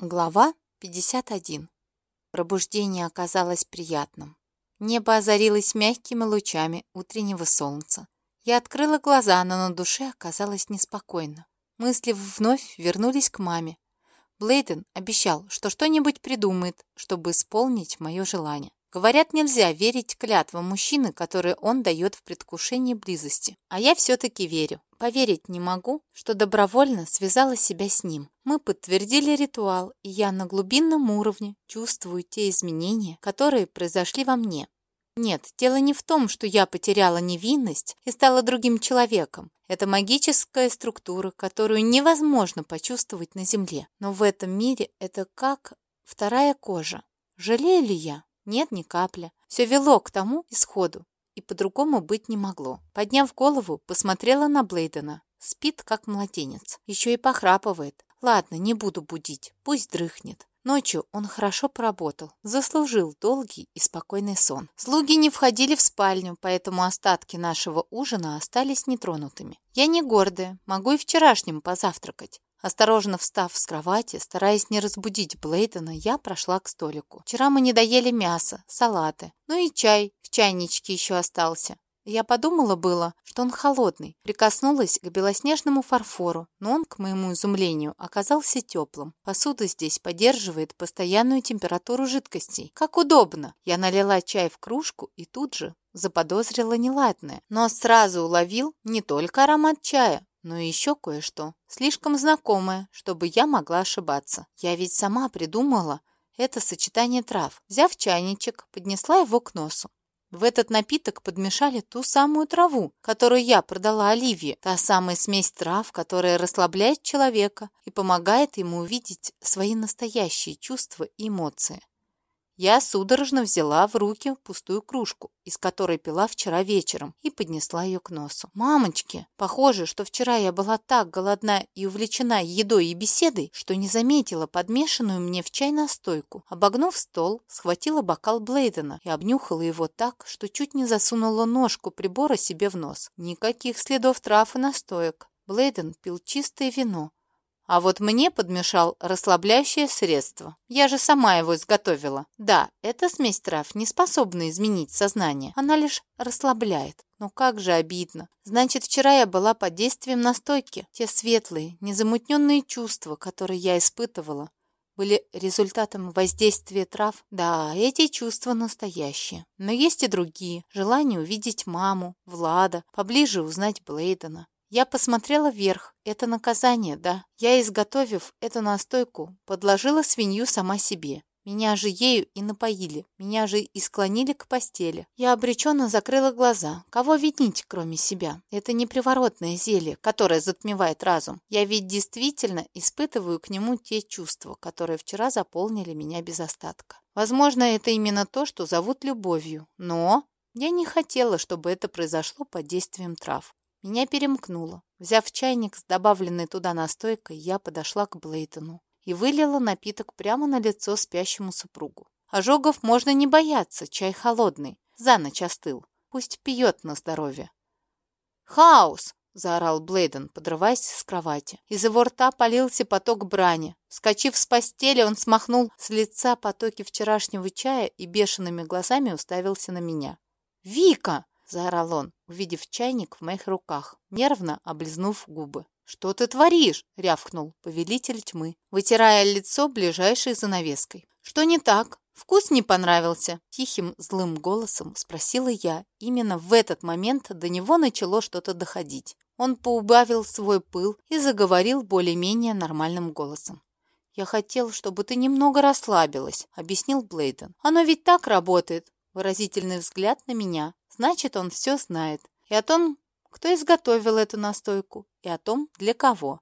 Глава 51. Пробуждение оказалось приятным. Небо озарилось мягкими лучами утреннего солнца. Я открыла глаза, но на душе оказалось неспокойно. Мысли вновь вернулись к маме. Блейден обещал, что что-нибудь придумает, чтобы исполнить мое желание. Говорят, нельзя верить клятвам мужчины, которые он дает в предвкушении близости. А я все-таки верю. Поверить не могу, что добровольно связала себя с ним. Мы подтвердили ритуал, и я на глубинном уровне чувствую те изменения, которые произошли во мне. Нет, дело не в том, что я потеряла невинность и стала другим человеком. Это магическая структура, которую невозможно почувствовать на Земле. Но в этом мире это как вторая кожа. Жалею ли я? Нет, ни капли. Все вело к тому исходу, и по-другому быть не могло. Подняв голову, посмотрела на Блейдена. Спит, как младенец. Еще и похрапывает. Ладно, не буду будить, пусть дрыхнет. Ночью он хорошо поработал, заслужил долгий и спокойный сон. Слуги не входили в спальню, поэтому остатки нашего ужина остались нетронутыми. Я не гордая, могу и вчерашним позавтракать. Осторожно встав с кровати, стараясь не разбудить Блейдена, я прошла к столику. Вчера мы не доели мясо, салаты, ну и чай в чайничке еще остался. Я подумала было, что он холодный, прикоснулась к белоснежному фарфору, но он, к моему изумлению, оказался теплым. Посуда здесь поддерживает постоянную температуру жидкостей. Как удобно! Я налила чай в кружку и тут же заподозрила неладное, но сразу уловил не только аромат чая, но еще кое-что, слишком знакомое, чтобы я могла ошибаться. Я ведь сама придумала это сочетание трав. Взяв чайничек, поднесла его к носу. В этот напиток подмешали ту самую траву, которую я продала Оливии, та самая смесь трав, которая расслабляет человека и помогает ему увидеть свои настоящие чувства и эмоции. Я судорожно взяла в руки пустую кружку, из которой пила вчера вечером, и поднесла ее к носу. «Мамочки, похоже, что вчера я была так голодна и увлечена едой и беседой, что не заметила подмешанную мне в чай настойку. Обогнув стол, схватила бокал Блейдена и обнюхала его так, что чуть не засунула ножку прибора себе в нос. Никаких следов трав и настоек. Блейден пил чистое вино, а вот мне подмешал расслабляющее средство. Я же сама его изготовила. Да, эта смесь трав не способна изменить сознание. Она лишь расслабляет. Но как же обидно. Значит, вчера я была под действием настойки. Те светлые, незамутненные чувства, которые я испытывала, были результатом воздействия трав. Да, эти чувства настоящие. Но есть и другие. Желание увидеть маму, Влада, поближе узнать Блейдена. Я посмотрела вверх. Это наказание, да. Я, изготовив эту настойку, подложила свинью сама себе. Меня же ею и напоили, меня же и склонили к постели. Я обреченно закрыла глаза. Кого винить, кроме себя? Это не приворотное зелье, которое затмевает разум. Я ведь действительно испытываю к нему те чувства, которые вчера заполнили меня без остатка. Возможно, это именно то, что зовут любовью. Но я не хотела, чтобы это произошло под действием трав. Меня перемкнуло. Взяв чайник с добавленной туда настойкой, я подошла к Блейтону и вылила напиток прямо на лицо спящему супругу. Ожогов можно не бояться, чай холодный, за ночь остыл. Пусть пьет на здоровье. «Хаос!» — заорал Блейден, подрываясь с кровати. Из его рта полился поток брани. Вскочив с постели, он смахнул с лица потоки вчерашнего чая и бешеными глазами уставился на меня. «Вика!» — заорал он, увидев чайник в моих руках, нервно облизнув губы. «Что ты творишь?» — рявкнул повелитель тьмы, вытирая лицо ближайшей занавеской. «Что не так? Вкус не понравился?» Тихим злым голосом спросила я. Именно в этот момент до него начало что-то доходить. Он поубавил свой пыл и заговорил более-менее нормальным голосом. «Я хотел, чтобы ты немного расслабилась», — объяснил Блейден. «Оно ведь так работает». Выразительный взгляд на меня. Значит, он все знает. И о том, кто изготовил эту настойку, и о том, для кого.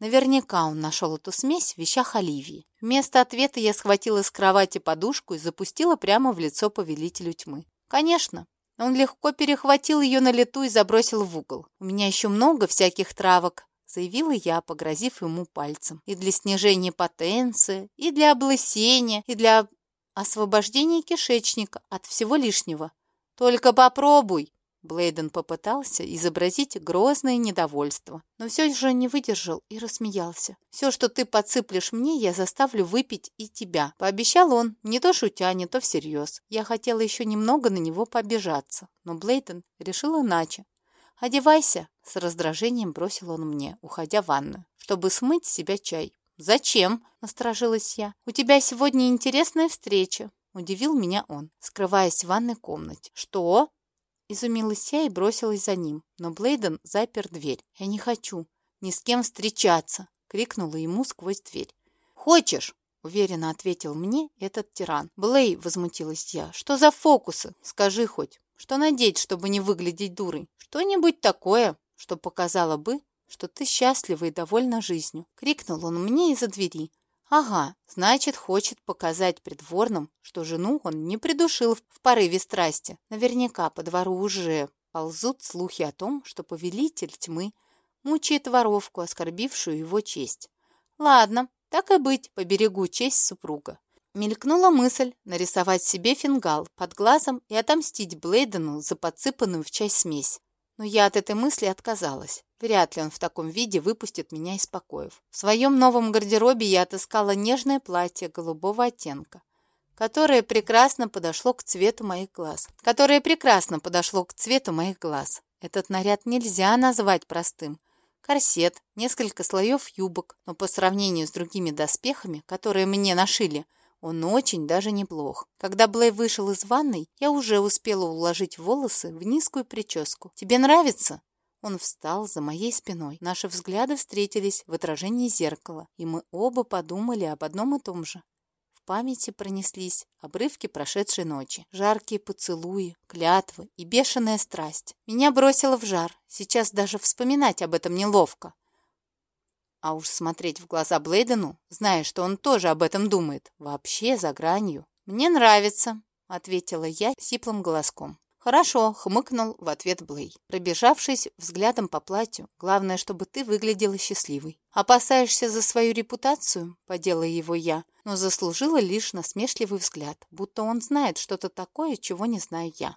Наверняка он нашел эту смесь в вещах Оливии. Вместо ответа я схватила с кровати подушку и запустила прямо в лицо повелителю тьмы. Конечно, он легко перехватил ее на лету и забросил в угол. «У меня еще много всяких травок», — заявила я, погрозив ему пальцем. «И для снижения потенции, и для облысения, и для освобождения кишечника от всего лишнего. Только попробуй!» Блейден попытался изобразить грозное недовольство, но все же не выдержал и рассмеялся. «Все, что ты подсыплешь мне, я заставлю выпить и тебя», — пообещал он, не то шутя, не то всерьез. Я хотела еще немного на него пообижаться, но Блейден решил иначе. «Одевайся», — с раздражением бросил он мне, уходя в ванную, чтобы смыть с себя чай. «Зачем?» — насторожилась я. «У тебя сегодня интересная встреча», — удивил меня он, скрываясь в ванной комнате. «Что?» Изумилась я и бросилась за ним, но Блейден запер дверь. «Я не хочу ни с кем встречаться!» — крикнула ему сквозь дверь. «Хочешь?» — уверенно ответил мне этот тиран. «Блей!» — возмутилась я. «Что за фокусы? Скажи хоть, что надеть, чтобы не выглядеть дурой? Что-нибудь такое, что показало бы, что ты счастлива и довольна жизнью!» — крикнул он мне из-за двери. Ага, значит, хочет показать придворным, что жену он не придушил в порыве страсти. Наверняка по двору уже ползут слухи о том, что повелитель тьмы мучает воровку, оскорбившую его честь. Ладно, так и быть, поберегу честь супруга. Мелькнула мысль нарисовать себе фингал под глазом и отомстить Блейдену за подсыпанную в чай смесь. Но я от этой мысли отказалась. Вряд ли он в таком виде выпустит меня из покоев. В своем новом гардеробе я отыскала нежное платье голубого оттенка, которое прекрасно подошло к цвету моих глаз. Которое прекрасно подошло к цвету моих глаз. Этот наряд нельзя назвать простым. Корсет, несколько слоев юбок, но по сравнению с другими доспехами, которые мне нашили, он очень даже неплох. Когда Блей вышел из ванной, я уже успела уложить волосы в низкую прическу. «Тебе нравится?» Он встал за моей спиной. Наши взгляды встретились в отражении зеркала, и мы оба подумали об одном и том же. В памяти пронеслись обрывки прошедшей ночи. Жаркие поцелуи, клятвы и бешеная страсть. Меня бросило в жар. Сейчас даже вспоминать об этом неловко. А уж смотреть в глаза Блейдену, зная, что он тоже об этом думает, вообще за гранью. «Мне нравится», — ответила я сиплым голоском. «Хорошо», — хмыкнул в ответ Блей, пробежавшись взглядом по платью. «Главное, чтобы ты выглядела счастливой. Опасаешься за свою репутацию?» — подела его я, но заслужила лишь насмешливый взгляд, будто он знает что-то такое, чего не знаю я.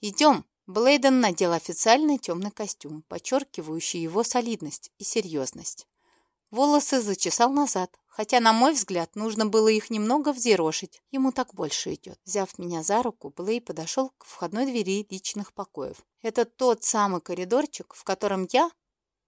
«Идем!» Блейден надел официальный темный костюм, подчеркивающий его солидность и серьезность. Волосы зачесал назад, хотя, на мой взгляд, нужно было их немного взъерошить. Ему так больше идет. Взяв меня за руку, Блей подошел к входной двери личных покоев. Это тот самый коридорчик, в котором я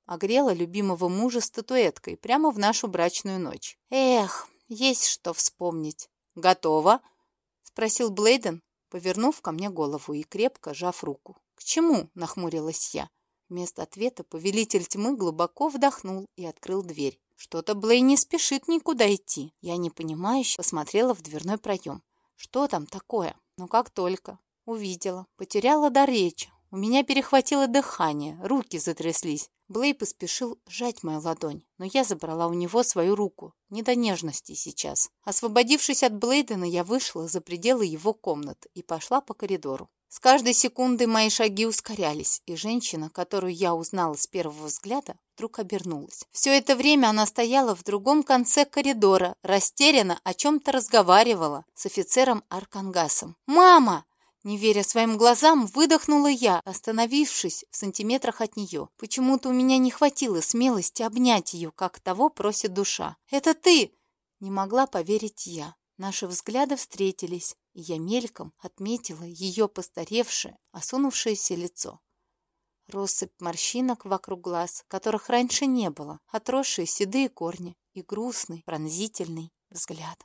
огрела любимого мужа статуэткой прямо в нашу брачную ночь. Эх, есть что вспомнить. «Готово?» — спросил Блейден, повернув ко мне голову и крепко сжав руку. «К чему?» — нахмурилась я. Вместо ответа повелитель тьмы глубоко вдохнул и открыл дверь. Что-то Блей не спешит никуда идти. Я непонимающе посмотрела в дверной проем. Что там такое? Но как только увидела, потеряла до речи. У меня перехватило дыхание, руки затряслись. Блей поспешил сжать мою ладонь, но я забрала у него свою руку. Не до нежности сейчас. Освободившись от Блейдена, я вышла за пределы его комнаты и пошла по коридору. С каждой секундой мои шаги ускорялись, и женщина, которую я узнала с первого взгляда, вдруг обернулась. Все это время она стояла в другом конце коридора, растерянно о чем-то разговаривала с офицером Аркангасом. «Мама!» Не веря своим глазам, выдохнула я, остановившись в сантиметрах от нее. Почему-то у меня не хватило смелости обнять ее, как того просит душа. «Это ты!» Не могла поверить я. Наши взгляды встретились, и я мельком отметила ее постаревшее, осунувшееся лицо. Россыпь морщинок вокруг глаз, которых раньше не было, отросшие седые корни и грустный, пронзительный взгляд.